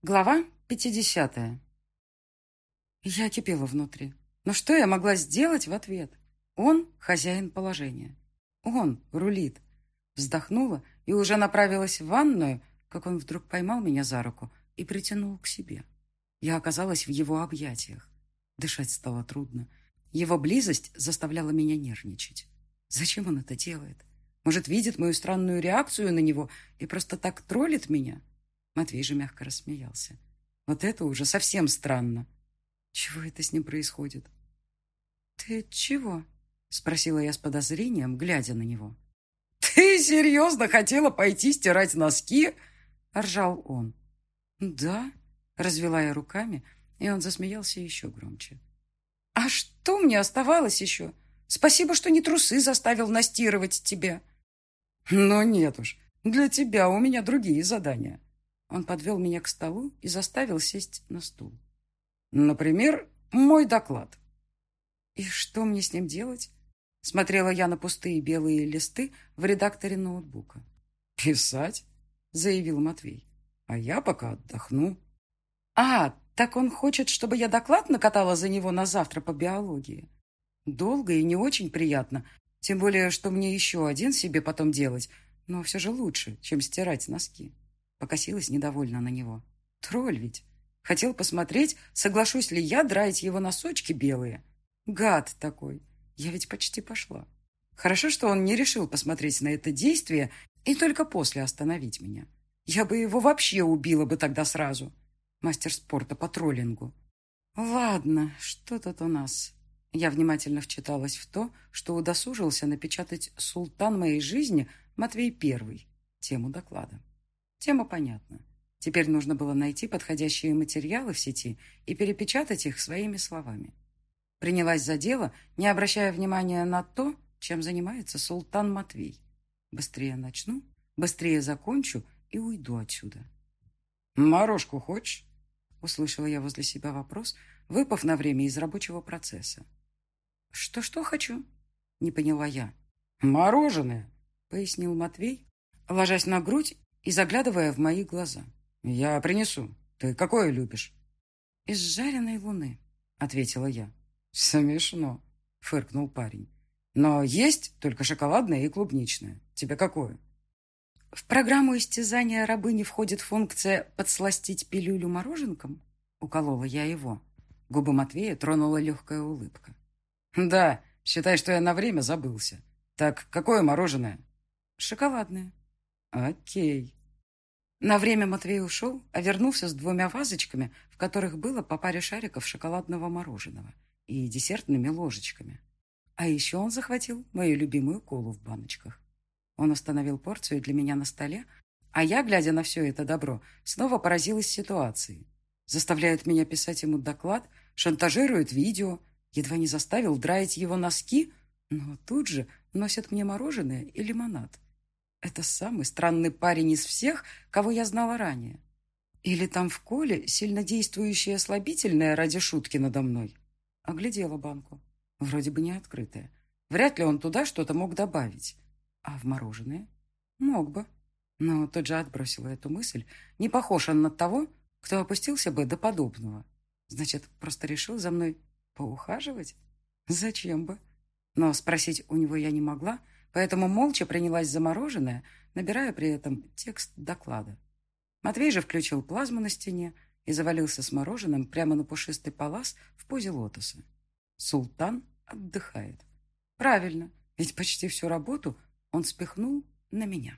Глава 50. Я кипела внутри. Но что я могла сделать в ответ? Он хозяин положения. Он рулит. Вздохнула и уже направилась в ванную, как он вдруг поймал меня за руку и притянул к себе. Я оказалась в его объятиях. Дышать стало трудно. Его близость заставляла меня нервничать. Зачем он это делает? Может, видит мою странную реакцию на него и просто так троллит меня? Матвей же мягко рассмеялся. Вот это уже совсем странно. Чего это с ним происходит? «Ты чего?» — спросила я с подозрением, глядя на него. «Ты серьезно хотела пойти стирать носки?» — ржал он. «Да», — развела я руками, и он засмеялся еще громче. «А что мне оставалось еще? Спасибо, что не трусы заставил настирывать тебе». «Но нет уж, для тебя у меня другие задания». Он подвел меня к столу и заставил сесть на стул. Например, мой доклад. И что мне с ним делать? Смотрела я на пустые белые листы в редакторе ноутбука. «Писать?» — заявил Матвей. «А я пока отдохну». «А, так он хочет, чтобы я доклад накатала за него на завтра по биологии. Долго и не очень приятно, тем более, что мне еще один себе потом делать, но все же лучше, чем стирать носки». Покосилась недовольно на него. Тролль ведь. Хотел посмотреть, соглашусь ли я драить его носочки белые. Гад такой. Я ведь почти пошла. Хорошо, что он не решил посмотреть на это действие и только после остановить меня. Я бы его вообще убила бы тогда сразу. Мастер спорта по троллингу. Ладно, что тут у нас? Я внимательно вчиталась в то, что удосужился напечатать «Султан моей жизни» Матвей Первый, тему доклада. Тема понятна. Теперь нужно было найти подходящие материалы в сети и перепечатать их своими словами. Принялась за дело, не обращая внимания на то, чем занимается султан Матвей. Быстрее начну, быстрее закончу и уйду отсюда. «Морожку хочешь?» Услышала я возле себя вопрос, выпав на время из рабочего процесса. «Что-что хочу?» Не поняла я. «Мороженое!» Пояснил Матвей, ложась на грудь и заглядывая в мои глаза. «Я принесу. Ты какое любишь?» «Из жареной луны», — ответила я. «Смешно», — фыркнул парень. «Но есть только шоколадное и клубничное. Тебе какое?» «В программу истязания рабыни входит функция подсластить пилюлю мороженком?» Уколола я его. Губы Матвея тронула легкая улыбка. «Да, считай, что я на время забылся. Так какое мороженое?» «Шоколадное». «Окей». На время Матвей ушел, а вернулся с двумя вазочками, в которых было по паре шариков шоколадного мороженого и десертными ложечками. А еще он захватил мою любимую колу в баночках. Он установил порцию для меня на столе, а я, глядя на все это добро, снова поразилась ситуацией. Заставляет меня писать ему доклад, шантажирует видео, едва не заставил драить его носки, но тут же носят мне мороженое и лимонад. Это самый странный парень из всех, кого я знала ранее. Или там в коле сильнодействующее слабительное ради шутки надо мной. Оглядела банку. Вроде бы не открытая. Вряд ли он туда что-то мог добавить. А в мороженое? Мог бы. Но тут же отбросила эту мысль. Не похож он на того, кто опустился бы до подобного. Значит, просто решил за мной поухаживать? Зачем бы? Но спросить у него я не могла, поэтому молча принялась за мороженое, набирая при этом текст доклада. Матвей же включил плазму на стене и завалился с мороженым прямо на пушистый палас в позе лотоса. Султан отдыхает. Правильно, ведь почти всю работу он спихнул на меня.